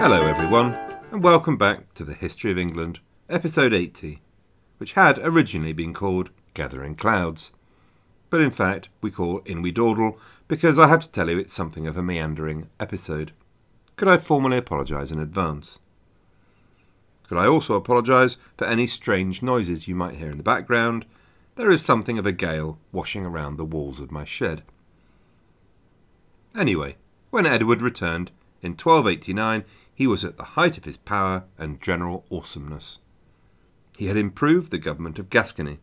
Hello, everyone, and welcome back to the History of England, episode 80, which had originally been called Gathering Clouds. But in fact, we call In We Dawdle because I have to tell you it's something of a meandering episode. Could I formally apologise in advance? Could I also apologise for any strange noises you might hear in the background? There is something of a gale washing around the walls of my shed. Anyway, when Edward returned in 1289, he was at the height of his power and general awesomeness. He had improved the government of Gascony,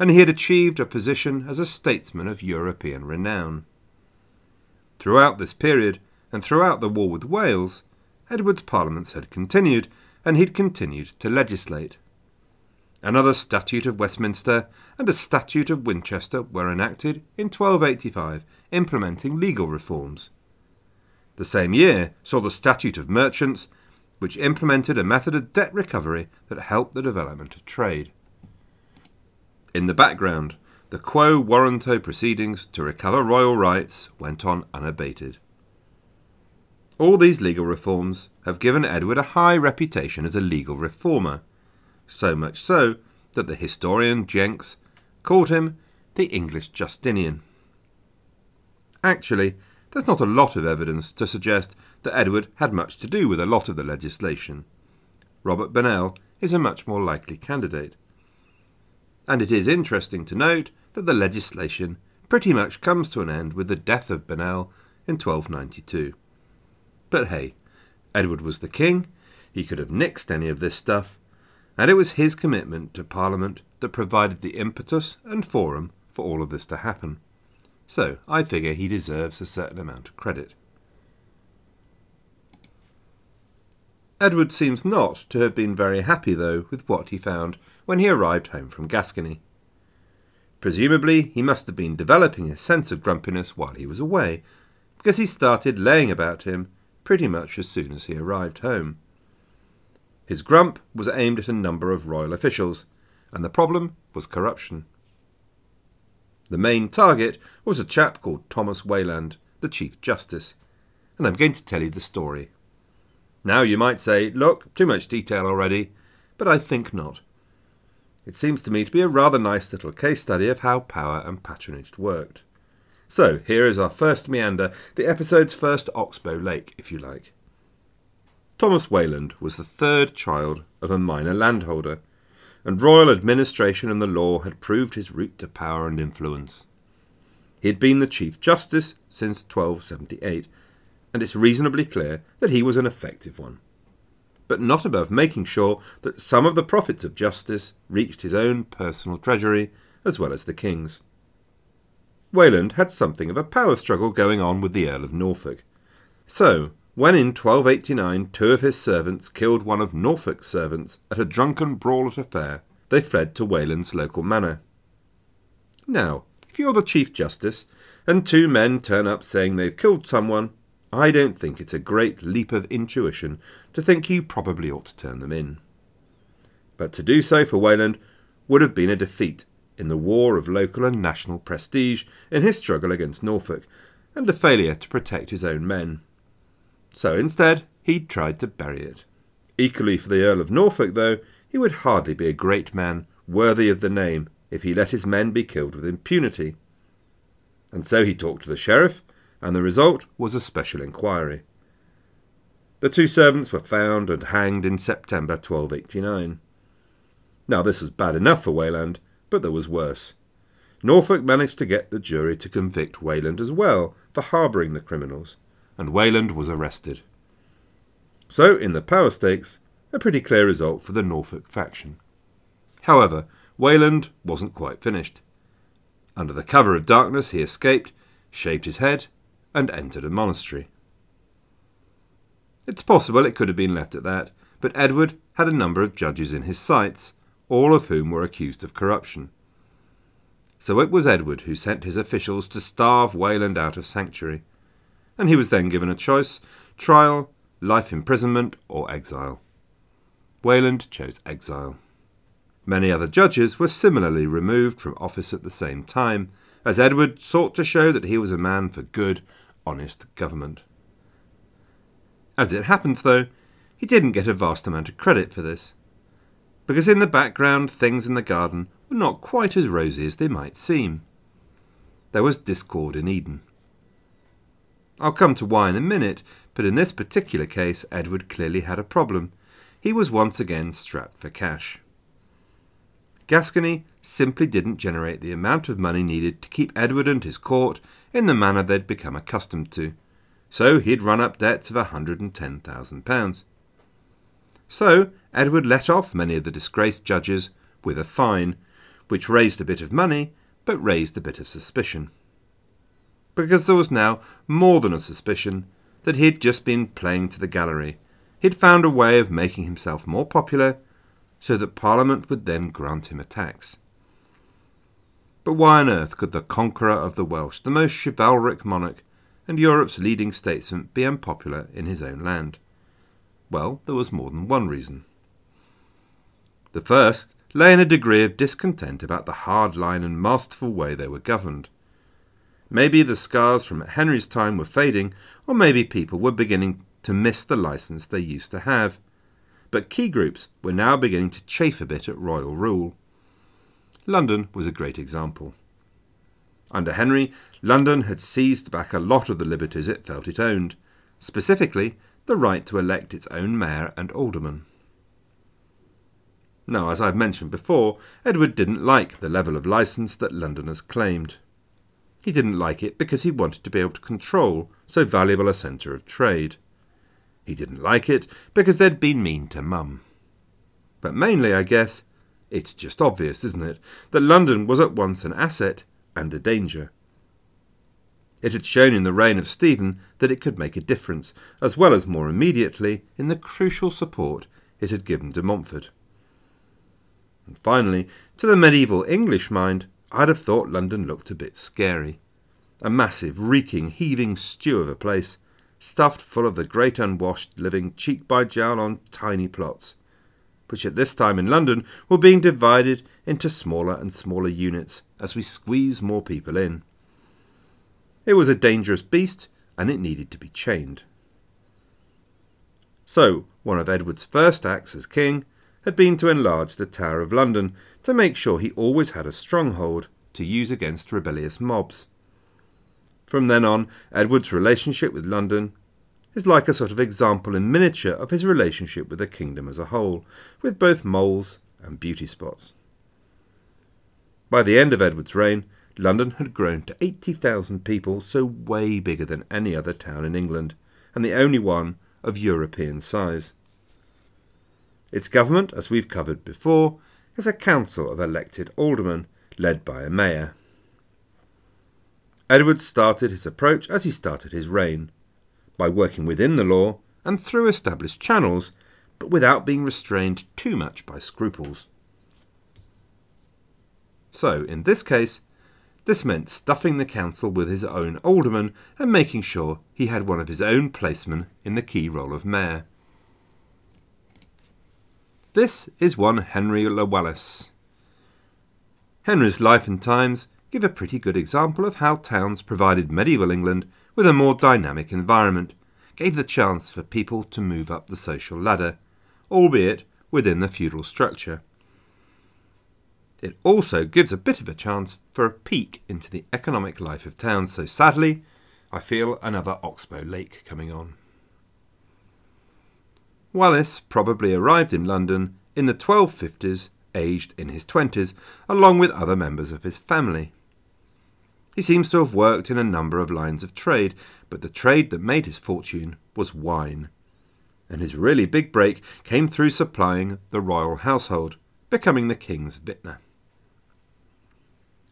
and he had achieved a position as a statesman of European renown. Throughout this period, and throughout the war with Wales, Edward's parliaments had continued, and he'd continued to legislate. Another Statute of Westminster and a Statute of Winchester were enacted in 1285, implementing legal reforms. The same year saw the Statute of Merchants, which implemented a method of debt recovery that helped the development of trade. In the background, the quo warranto proceedings to recover royal rights went on unabated. All these legal reforms have given Edward a high reputation as a legal reformer, so much so that the historian Jenks called him the English Justinian. Actually, there's not a lot of evidence to suggest that Edward had much to do with a lot of the legislation. Robert Burnell is a much more likely candidate. And it is interesting to note that the legislation pretty much comes to an end with the death of Burnell in 1292. But hey, Edward was the king, he could have nixed any of this stuff, and it was his commitment to Parliament that provided the impetus and forum for all of this to happen. So I figure he deserves a certain amount of credit. Edward seems not to have been very happy, though, with what he found when he arrived home from Gascony. Presumably, he must have been developing a sense of grumpiness while he was away, because he started laying about him pretty much as soon as he arrived home. His grump was aimed at a number of royal officials, and the problem was corruption. The main target was a chap called Thomas Wayland, the Chief Justice, and I'm going to tell you the story. Now you might say, look, too much detail already, but I think not. It seems to me to be a rather nice little case study of how power and patronage worked. So, here is our first meander, the episode's first Oxbow Lake, if you like. Thomas Wayland was the third child of a minor landholder, and royal administration and the law had proved his route to power and influence. He had been the Chief Justice since 1278, and it's reasonably clear that he was an effective one, but not above making sure that some of the profits of justice reached his own personal treasury as well as the king's. Wayland had something of a power struggle going on with the Earl of Norfolk. So, when in 1289 two of his servants killed one of Norfolk's servants at a drunken brawl at a fair, they fled to Wayland's local manor. Now, if you're the Chief Justice, and two men turn up saying they've killed someone, I don't think it's a great leap of intuition to think you probably ought to turn them in. But to do so for Wayland would have been a defeat in the war of local and national prestige in his struggle against Norfolk, and a failure to protect his own men. So instead, he tried to bury it. Equally for the Earl of Norfolk, though, he would hardly be a great man worthy of the name if he let his men be killed with impunity. And so he talked to the sheriff and the result was a special inquiry. The two servants were found and hanged in September 1289. Now, this was bad enough for Wayland, but there was worse. Norfolk managed to get the jury to convict Wayland as well for harbouring the criminals, and Wayland was arrested. So, in the power stakes, a pretty clear result for the Norfolk faction. However, Wayland wasn't quite finished. Under the cover of darkness, he escaped, shaved his head, and entered a monastery. It's possible it could have been left at that, but Edward had a number of judges in his sights, all of whom were accused of corruption. So it was Edward who sent his officials to starve Wayland out of sanctuary, and he was then given a choice trial, life imprisonment, or exile. Wayland chose exile. Many other judges were similarly removed from office at the same time, as Edward sought to show that he was a man for good honest government. As it happens, though, he didn't get a vast amount of credit for this, because in the background things in the garden were not quite as rosy as they might seem. There was discord in Eden. I'll come to why in a minute, but in this particular case, Edward clearly had a problem. He was once again strapped for cash. Gascony simply didn't generate the amount of money needed to keep Edward and his court in the manner they'd become accustomed to, so he'd run up debts of a £110,000. So Edward let off many of the disgraced judges with a fine, which raised a bit of money, but raised a bit of suspicion. Because there was now more than a suspicion that he'd just been playing to the gallery. He'd found a way of making himself more popular so that Parliament would then grant him a tax. But why on earth could the conqueror of the Welsh, the most chivalric monarch, and Europe's leading statesman be unpopular in his own land? Well, there was more than one reason. The first lay in a degree of discontent about the hard line and masterful way they were governed. Maybe the scars from Henry's time were fading, or maybe people were beginning to miss the license they used to have. But key groups were now beginning to chafe a bit at royal rule. London was a great example. Under Henry, London had seized back a lot of the liberties it felt it owned, specifically the right to elect its own mayor and aldermen. Now, as I've mentioned before, Edward didn't like the level of licence that Londoners claimed. He didn't like it because he wanted to be able to control so valuable a centre of trade. He didn't like it because they'd been mean to Mum. But mainly, I guess, it's just obvious, isn't it, that London was at once an asset and a danger. It had shown in the reign of Stephen that it could make a difference, as well as more immediately in the crucial support it had given to Montfort. And finally, to the medieval English mind, I'd have thought London looked a bit scary. A massive, reeking, heaving stew of a place, stuffed full of the great unwashed living cheek by jowl on tiny plots, which at this time in London were being divided into smaller and smaller units as we squeeze more people in. It was a dangerous beast, and it needed to be chained. So, one of Edward's first acts as king had been to enlarge the Tower of London to make sure he always had a stronghold to use against rebellious mobs. From then on, Edward's relationship with London is like a sort of example in miniature of his relationship with the kingdom as a whole, with both moles and beauty spots. By the end of Edward's reign, London had grown to 80,000 people, so way bigger than any other town in England, and the only one of European size. Its government, as we've covered before, is a council of elected aldermen led by a mayor. Edward started his approach as he started his reign, by working within the law and through established channels, but without being restrained too much by scruples. So, in this case, this meant stuffing the council with his own alderman and making sure he had one of his own placemen in the key role of mayor. This is one Henry le Henry's life and times give a pretty good example of how towns provided medieval England with a more dynamic environment, gave the chance for people to move up the social ladder, albeit within the feudal structure. It also gives a bit of a chance for a peek into the economic life of towns, so sadly, I feel another Oxbow Lake coming on. Wallace probably arrived in London in the 1250s, aged in his 20s, along with other members of his family. He seems to have worked in a number of lines of trade, but the trade that made his fortune was wine. And his really big break came through supplying the royal household, becoming the king's vintner.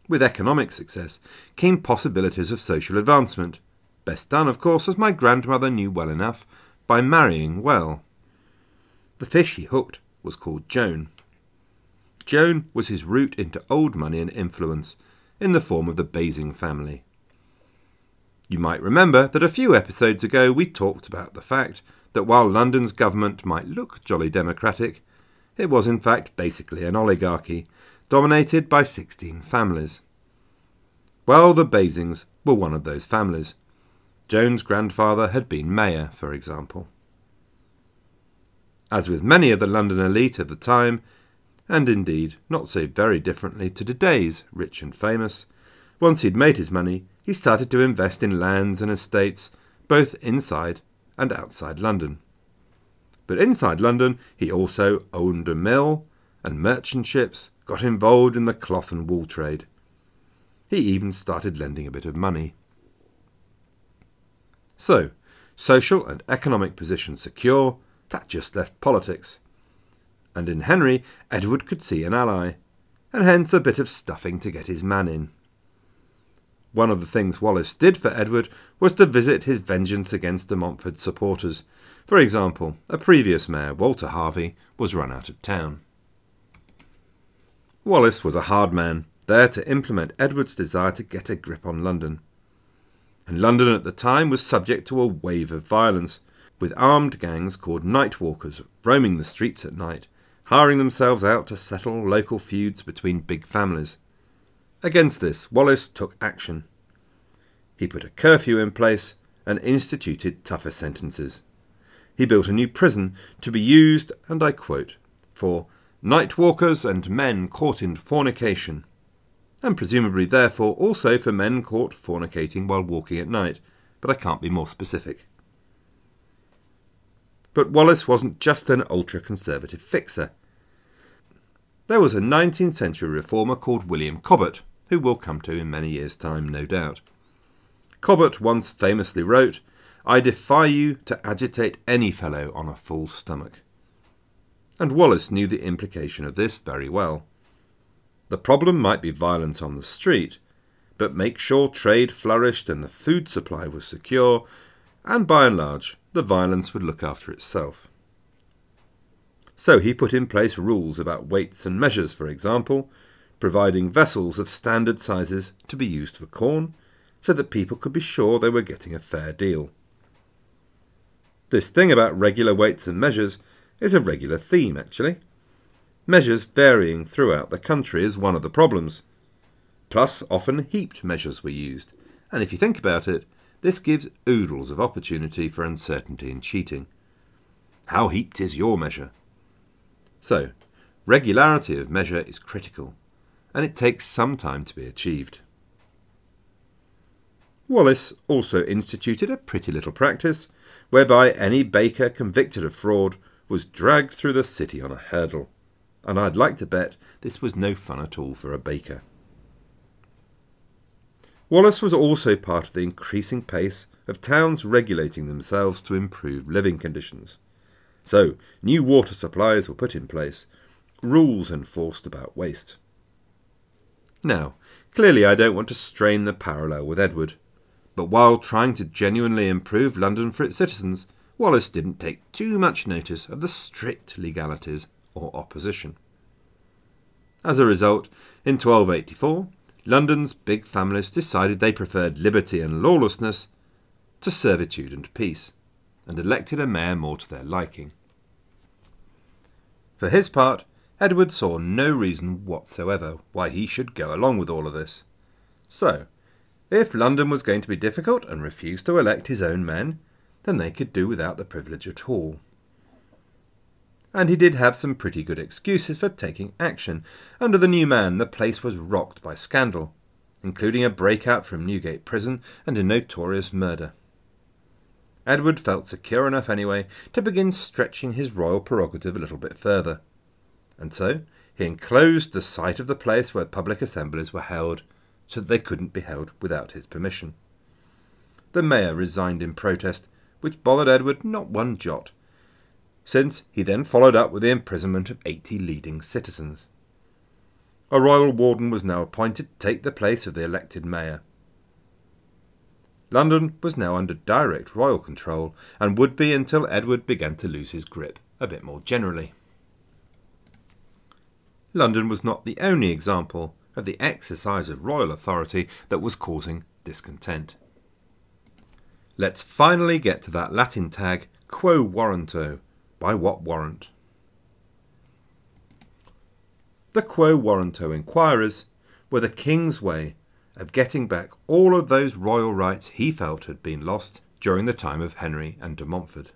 With economic success came possibilities of social advancement, best done, of course, as my grandmother knew well enough, by marrying well. The fish he hooked was called Joan. Joan was his route into old money and influence, in the form of the Basing family. You might remember that a few episodes ago we talked about the fact that while London's government might look jolly democratic, it was in fact basically an oligarchy, dominated by 16 families. Well, the Basings were one of those families. Joan's grandfather had been mayor, for example. As with many of the London elite of the time, and indeed not so very differently to today's rich and famous, once he'd made his money, he started to invest in lands and estates both inside and outside London. But inside London, he also owned a mill and merchant ships, got involved in the cloth and wool trade. He even started lending a bit of money. So, social and economic position secure, that just left politics. And in Henry, Edward could see an ally, and hence a bit of stuffing to get his man in. One of the things Wallace did for Edward was to visit his vengeance against the Montfort's supporters. For example, a previous mayor, Walter Hervey, was run out of town. Wallace was a hard man, there to implement Edward's desire to get a grip on London. And London at the time was subject to a wave of violence, with armed gangs called night walkers roaming the streets at night, hiring themselves out to settle local feuds between big families. Against this, Wallace took action. He put a curfew in place and instituted tougher sentences. He built a new prison to be used, and I quote, for night walkers and men caught in fornication, and presumably therefore also for men caught fornicating while walking at night, but I can't be more specific. But Wallace wasn't just an ultra conservative fixer. There was a 19th century reformer called William Cobbett, who we'll come to in many years' time, no doubt. Cobbett once famously wrote, I defy you to agitate any fellow on a full stomach. And Wallace knew the implication of this very well. The problem might be violence on the street, but make sure trade flourished and the food supply was secure, and by and large, the violence would look after itself. So he put in place rules about weights and measures, for example, providing vessels of standard sizes to be used for corn, so that people could be sure they were getting a fair deal. This thing about regular weights and measures is a regular theme, actually. Measures varying throughout the country is one of the problems. Plus, often heaped measures were used, and if you think about it, this gives oodles of opportunity for uncertainty and cheating. How heaped is your measure? So, regularity of measure is critical and it takes some time to be achieved. Wallace also instituted a pretty little practice whereby any baker convicted of fraud was dragged through the city on a hurdle, and I'd like to bet this was no fun at all for a baker. Wallace was also part of the increasing pace of towns regulating themselves to improve living conditions. So, new water supplies were put in place, rules enforced about waste. Now, clearly I don't want to strain the parallel with Edward, but while trying to genuinely improve London for its citizens, Wallace didn't take too much notice of the strict legalities or opposition. As a result, in 1284, London's big families decided they preferred liberty and lawlessness to servitude and peace, and elected a mayor more to their liking. For his part, Edward saw no reason whatsoever why he should go along with all of this. So, if London was going to be difficult and refused to elect his own men, then they could do without the privilege at all. And he did have some pretty good excuses for taking action. Under the new man, the place was rocked by scandal, including a breakout from Newgate Prison and a notorious murder. Edward felt secure enough anyway to begin stretching his royal prerogative a little bit further and so he enclosed the site of the place where public assemblies were held so that they couldn't be held without his permission. The mayor resigned in protest, which bothered Edward not one jot, since he then followed up with the imprisonment of eighty leading citizens. A royal warden was now appointed to take the place of the elected mayor. London was now under direct royal control, and would be until Edward began to lose his grip a bit more generally. London was not the only example of the exercise of royal authority that was causing discontent. Let's finally get to that Latin tag, quo warranto, by what warrant? The quo warranto inquirers were the king's way of getting back all of those royal rights he felt had been lost during the time of Henry and de Montfort.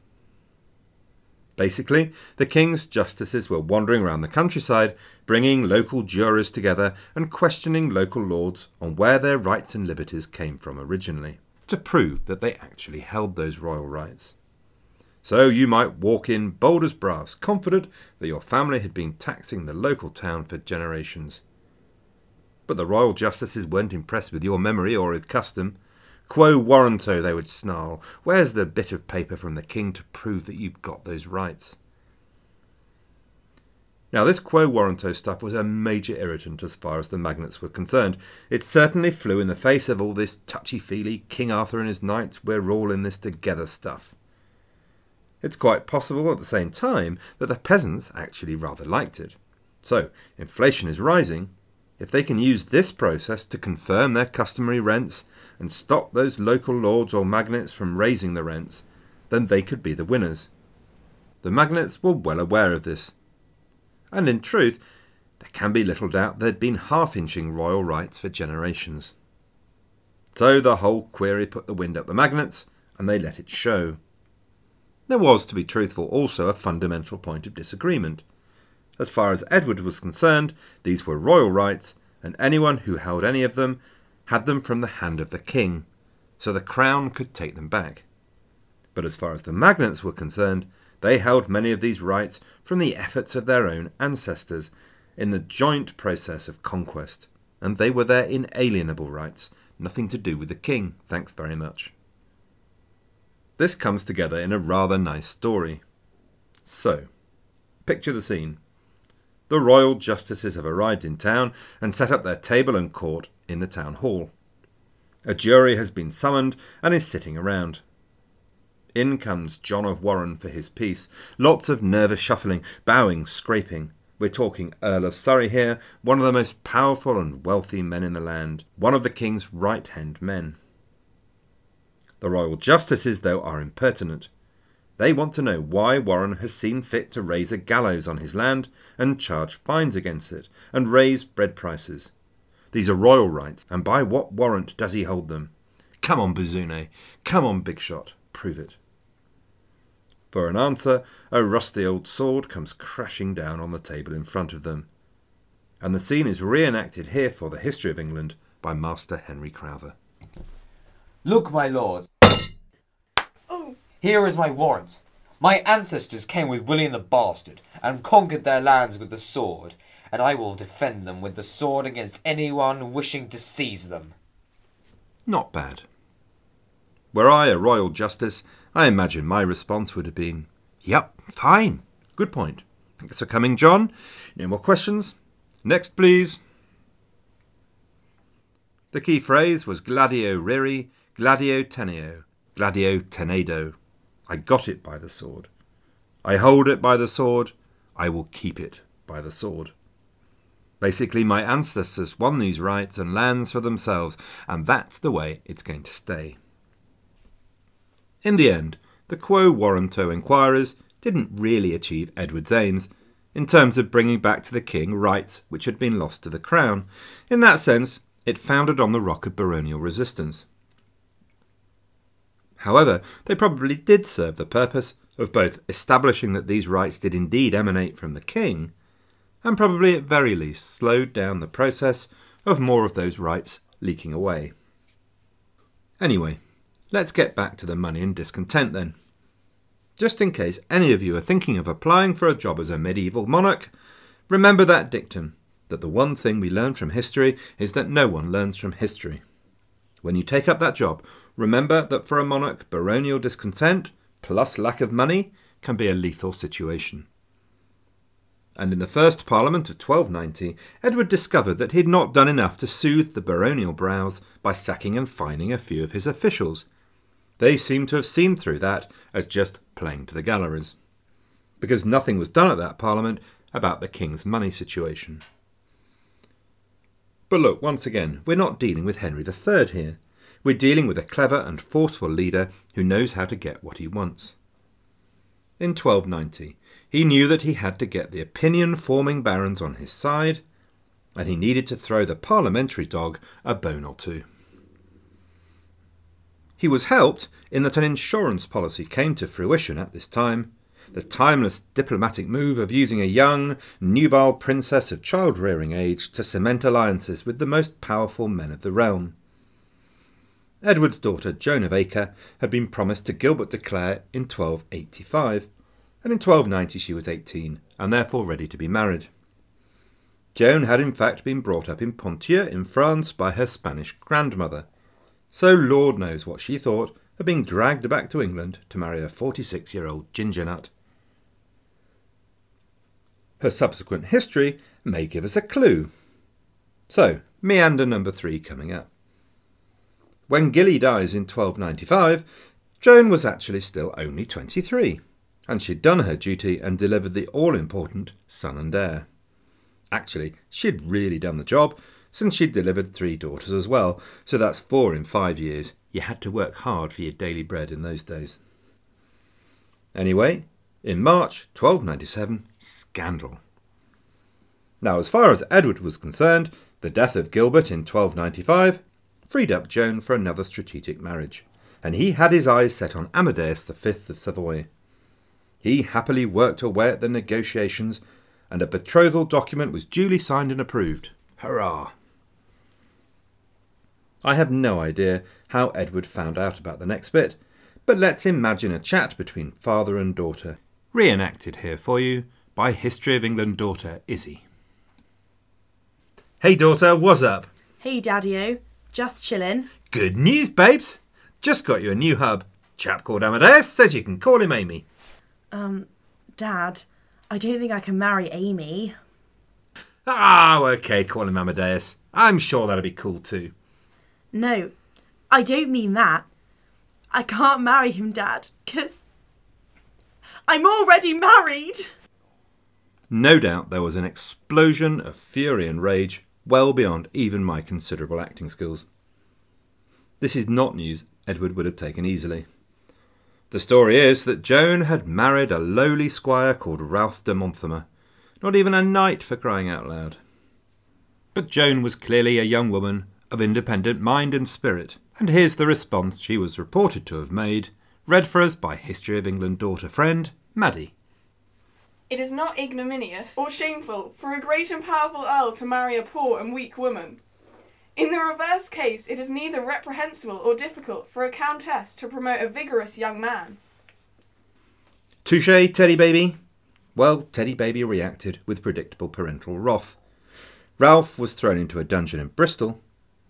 Basically, the king's justices were wandering around the countryside, bringing local jurors together and questioning local lords on where their rights and liberties came from originally, to prove that they actually held those royal rights. So you might walk in bold as brass, confident that your family had been taxing the local town for generations. But the royal justices weren't impressed with your memory or with custom. Quo warranto, they would snarl. Where's the bit of paper from the king to prove that you've got those rights? Now, this quo warranto stuff was a major irritant as far as the magnates were concerned. It certainly flew in the face of all this touchy feely King Arthur and his knights, we're all in this together stuff. It's quite possible at the same time that the peasants actually rather liked it. So, inflation is rising. If they can use this process to confirm their customary rents and stop those local lords or magnates from raising the rents, then they could be the winners. The magnates were well aware of this. And in truth, there can be little doubt they'd been half inching royal rights for generations. So the whole query put the wind up the magnates, and they let it show. There was, to be truthful, also a fundamental point of disagreement. As far as Edward was concerned, these were royal rights, and anyone who held any of them had them from the hand of the king, so the crown could take them back. But as far as the magnates were concerned, they held many of these rights from the efforts of their own ancestors in the joint process of conquest, and they were their inalienable rights, nothing to do with the king, thanks very much. This comes together in a rather nice story. So, picture the scene. The royal justices have arrived in town and set up their table and court in the town hall. A jury has been summoned and is sitting around. In comes John of Warren for his piece. Lots of nervous shuffling, bowing, scraping. We're talking Earl of Surrey here, one of the most powerful and wealthy men in the land, one of the king's right hand men. The royal justices, though, are impertinent. They want to know why Warren has seen fit to raise a gallows on his land and charge fines against it and raise bread prices. These are royal rights, and by what warrant does he hold them? Come on, Bazune. Come on, Big Shot. Prove it. For an answer, a rusty old sword comes crashing down on the table in front of them. And the scene is reenacted here for the history of England by Master Henry Crowther. Look, my lord. Here is my warrant. My ancestors came with William the Bastard and conquered their lands with the sword, and I will defend them with the sword against anyone wishing to seize them. Not bad. Were I a royal justice, I imagine my response would have been, Yep, fine. Good point. Thanks for coming, John. No more questions? Next, please. The key phrase was gladio riri, gladio teneo, gladio tenebo. I got it by the sword. I hold it by the sword. I will keep it by the sword. Basically, my ancestors won these rights and lands for themselves, and that's the way it's going to stay. In the end, the Quo Warranto inquirers didn't really achieve Edward's aims in terms of bringing back to the king rights which had been lost to the crown. In that sense, it founded on the rock of baronial resistance. However, they probably did serve the purpose of both establishing that these rights did indeed emanate from the king, and probably at very least slowed down the process of more of those rights leaking away. Anyway, let's get back to the money and discontent then. Just in case any of you are thinking of applying for a job as a medieval monarch, remember that dictum that the one thing we learn from history is that no one learns from history. When you take up that job, remember that for a monarch, baronial discontent plus lack of money can be a lethal situation. And in the first Parliament of 1290, Edward discovered that he had not done enough to soothe the baronial brows by sacking and fining a few of his officials. They seem to have seen through that as just playing to the galleries. Because nothing was done at that Parliament about the King's money situation. But look, once again, we're not dealing with Henry III here. We're dealing with a clever and forceful leader who knows how to get what he wants. In 1290, he knew that he had to get the opinion forming barons on his side, and he needed to throw the parliamentary dog a bone or two. He was helped in that an insurance policy came to fruition at this time, the timeless diplomatic move of using a young, nubile princess of child rearing age to cement alliances with the most powerful men of the realm. Edward's daughter, Joan of Acre, had been promised to Gilbert de Clare in 1285, and in 1290 she was 18, and therefore ready to be married. Joan had in fact been brought up in Ponthieu in France by her Spanish grandmother, so Lord knows what she thought of being dragged back to England to marry a 46 year old ginger nut. Her subsequent history may give us a clue. So, meander number three coming up. When Gilly dies in 1295, Joan was actually still only 23, and she'd done her duty and delivered the all important son and heir. Actually, she'd really done the job, since she'd delivered three daughters as well, so that's four in five years. You had to work hard for your daily bread in those days. Anyway, in March 1297, scandal. Now, as far as Edward was concerned, the death of Gilbert in 1295 freed up Joan for another strategic marriage, and he had his eyes set on Amadeus V of Savoy. He happily worked away at the negotiations, and a betrothal document was duly signed and approved. Hurrah! I have no idea how Edward found out about the next bit, but let's imagine a chat between father and daughter, reenacted here for you by History of England daughter Izzy. Hey daughter, what's up? Hey, Daddy-O. Just chillin'. Good news, babes! Just got you a new hub. Chap called Amadeus says you can call him Amy. Um, Dad, I don't think I can marry Amy. Oh, okay, call him Amadeus. I'm sure that'll be cool too. No, I don't mean that. I can't marry him, Dad, because I'm already married. No doubt there was an explosion of fury and rage well beyond even my considerable acting skills. This is not news Edward would have taken easily. The story is that Joan had married a lowly squire called Ralph de Monthermer, not even a knight for crying out loud. But Joan was clearly a young woman of independent mind and spirit, and here's the response she was reported to have made, read for us by History of England daughter friend Maddie. It is not ignominious or shameful for a great and powerful earl to marry a poor and weak woman. In the reverse case, it is neither reprehensible or difficult for a countess to promote a vigorous young man. Touche, Teddy Baby. Well, Teddy Baby reacted with predictable parental wrath. Ralph was thrown into a dungeon in Bristol,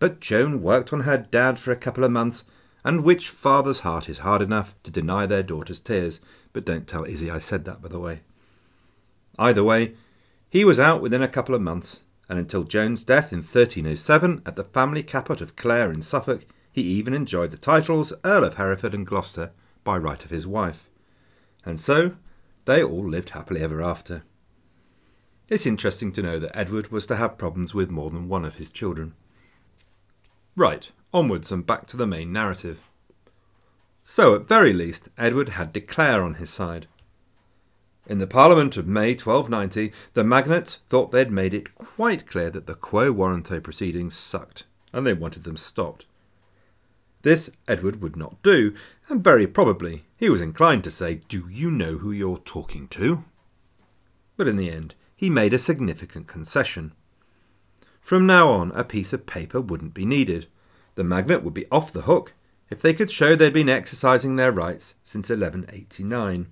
but Joan worked on her dad for a couple of months, and which father's heart is hard enough to deny their daughter's tears? But don't tell Izzy I said that, by the way. Either way, he was out within a couple of months, and until Joan's death in 1307 at the family caput of Clare in Suffolk, he even enjoyed the titles Earl of Hereford and Gloucester by right of his wife. And so they all lived happily ever after. It's interesting to know that Edward was to have problems with more than one of his children. Right, onwards and back to the main narrative. So, at very least, Edward had de Clare on his side. In the Parliament of May 1290, the magnates thought they'd made it quite clear that the quo warranto proceedings sucked, and they wanted them stopped. This Edward would not do, and very probably he was inclined to say, Do you know who you're talking to? But in the end, he made a significant concession. From now on, a piece of paper wouldn't be needed. The magnet would be off the hook if they could show they'd been exercising their rights since 1189.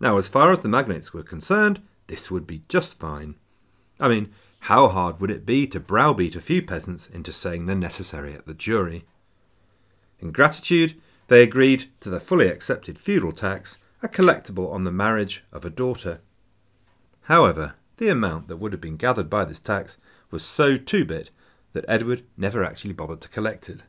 Now, as far as the magnates were concerned, this would be just fine. I mean, how hard would it be to browbeat a few peasants into saying the necessary at the jury? In gratitude, they agreed to the fully accepted feudal tax, a collectible on the marriage of a daughter. However, the amount that would have been gathered by this tax was so two bit that Edward never actually bothered to collect it.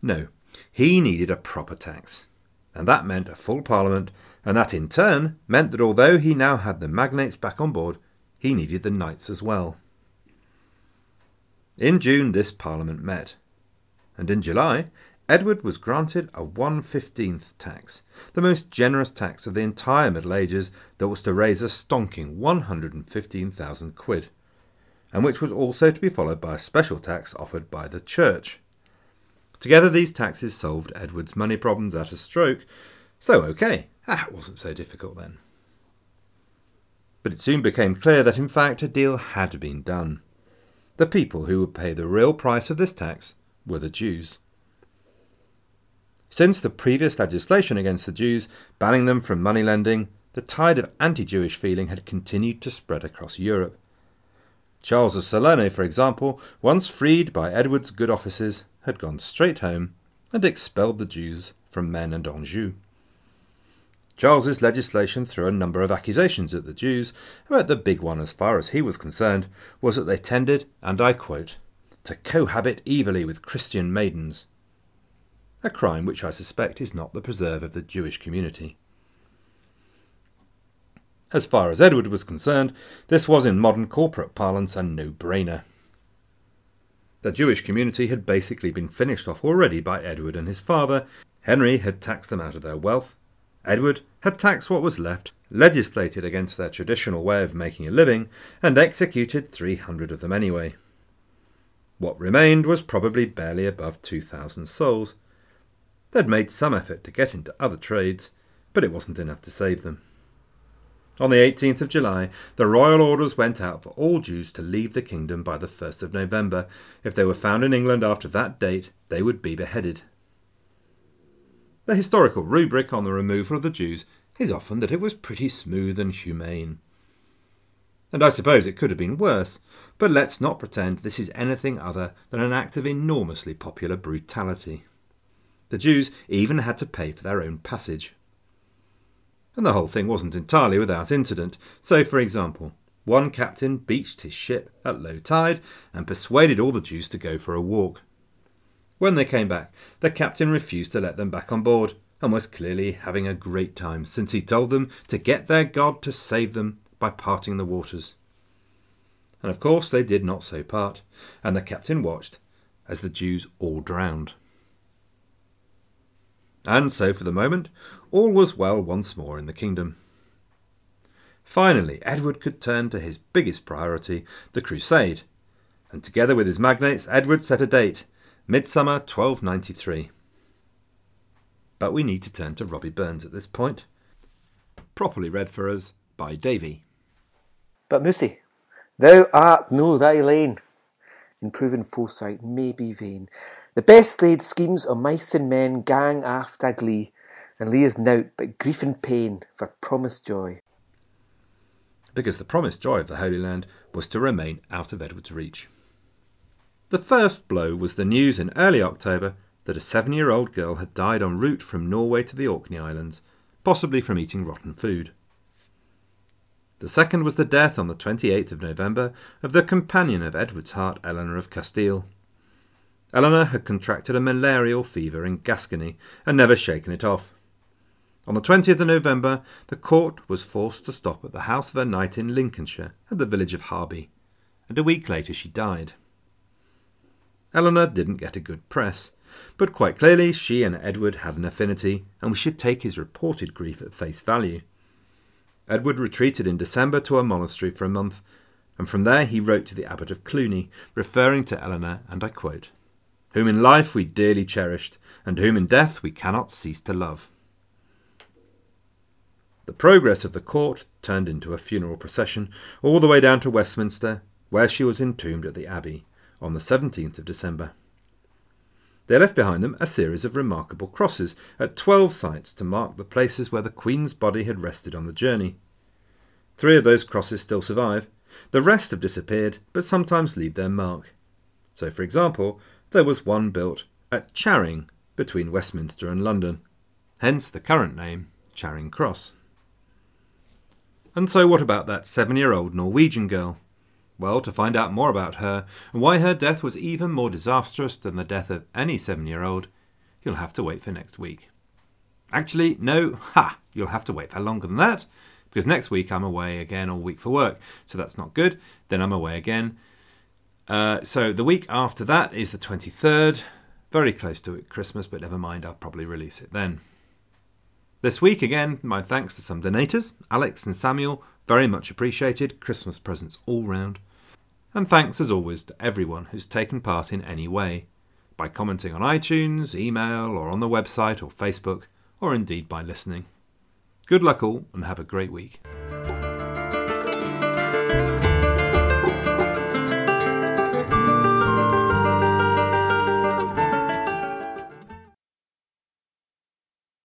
No, he needed a proper tax, and that meant a full parliament, and that in turn meant that although he now had the magnates back on board, he needed the knights as well. In June, this parliament met, and in July, Edward was granted a 115th tax, the most generous tax of the entire Middle Ages that was to raise a stonking 115,000 quid and which was also to be followed by a special tax offered by the Church. Together, these taxes solved Edward's money problems at a stroke, so okay, That wasn't so difficult then. But it soon became clear that in fact a deal had been done. The people who would pay the real price of this tax were the Jews. Since the previous legislation against the Jews, banning them from money lending, the tide of anti Jewish feeling had continued to spread across Europe. Charles of Salerno, for example, once freed by Edward's good offices, had gone straight home and expelled the Jews from Maine and Anjou. Charles's legislation threw a number of accusations at the Jews, but the big one, as far as he was concerned, was that they tended, and I quote, to cohabit evilly with Christian maidens. A crime which I suspect is not the preserve of the Jewish community. As far as Edward was concerned, this was in modern corporate parlance a no brainer. The Jewish community had basically been finished off already by Edward and his father. Henry had taxed them out of their wealth, Edward had taxed what was left, legislated against their traditional way of making a living, and executed 300 of them anyway. What remained was probably barely above 2,000 souls. They'd made some effort to get into other trades, but it wasn't enough to save them. On the 18th of July, the royal orders went out for all Jews to leave the kingdom by the 1st of November. If they were found in England after that date, they would be beheaded. The historical rubric on the removal of the Jews is often that it was pretty smooth and humane. And I suppose it could have been worse, but let's not pretend this is anything other than an act of enormously popular brutality. The Jews even had to pay for their own passage. And the whole thing wasn't entirely without incident. So, for example, one captain beached his ship at low tide and persuaded all the Jews to go for a walk. When they came back, the captain refused to let them back on board, and was clearly having a great time since he told them to get their God to save them by parting the waters. And of course they did not so part, and the captain watched as the Jews all drowned. And so, for the moment, all was well once more in the kingdom. Finally, Edward could turn to his biggest priority, the crusade, and together with his magnates, Edward set a date Midsummer 1293. But we need to turn to Robbie Burns at this point. Properly read for us by Davy. But Mousie, thou art no thy lane. In proven foresight may be vain. The best laid schemes o' mice and men gang aft agley, and leaves nowt but grief and pain for promised joy. Because the promised joy of the Holy Land was to remain out of Edward's reach. The first blow was the news in early October that a seven year old girl had died en route from Norway to the Orkney Islands, possibly from eating rotten food. The second was the death on the 28th of November of the companion of Edward's heart, Eleanor of Castile. Eleanor had contracted a malarial fever in Gascony and never shaken it off. On the 20th of November, the court was forced to stop at the house of a knight in Lincolnshire at the village of Harby, and a week later she died. Eleanor didn't get a good press, but quite clearly she and Edward had an affinity, and we should take his reported grief at face value. Edward retreated in December to a monastery for a month, and from there he wrote to the abbot of Cluny, referring to Eleanor, and I quote, Whom in life we dearly cherished, and whom in death we cannot cease to love. The progress of the court turned into a funeral procession all the way down to Westminster, where she was entombed at the abbey, on the 17th of December. They left behind them a series of remarkable crosses at 12 sites to mark the places where the Queen's body had rested on the journey. Three of those crosses still survive. The rest have disappeared, but sometimes leave their mark. So, for example, there was one built at Charing, between Westminster and London, hence the current name Charing Cross. And so, what about that seven year old Norwegian girl? Well, to find out more about her and why her death was even more disastrous than the death of any seven year old, you'll have to wait for next week. Actually, no, ha! You'll have to wait for longer than that, because next week I'm away again all week for work, so that's not good. Then I'm away again. Uh, so the week after that is the 23rd, very close to Christmas, but never mind, I'll probably release it then. This week, again, my thanks to some donators Alex and Samuel, very much appreciated, Christmas presents all round. And thanks as always to everyone who's taken part in any way, by commenting on iTunes, email, or on the website or Facebook, or indeed by listening. Good luck all, and have a great week.